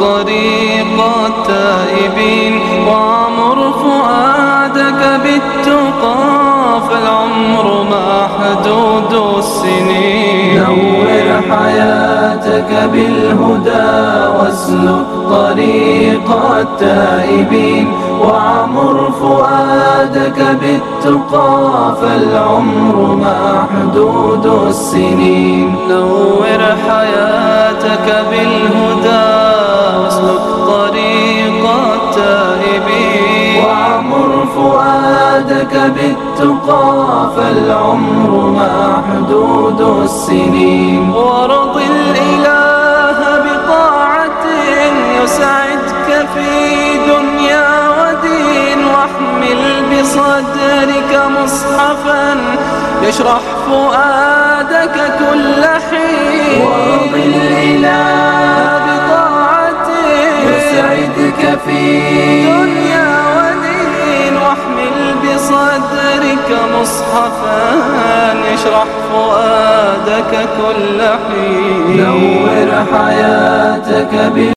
طريق التائبين وعمر فؤادك بالتقى فالعمر ما حدود السنين. نور حياتك بالهدى واسلك طريق التائبين. وعمر فؤادك بالتقى فالعمر محدود السنين. نور حياتك بالهدى فؤادك بالتقى فالعمر محدود السنين. ورض الإله بطاعة يسعدك في دنيا ودين. واحمل بصدرك مصحفا يشرح فؤادك كل حين. ورض الإله بطاعة يسعدك في دنيا بصدرك مصحفا يشرح فؤادك كل حين. نور حياتك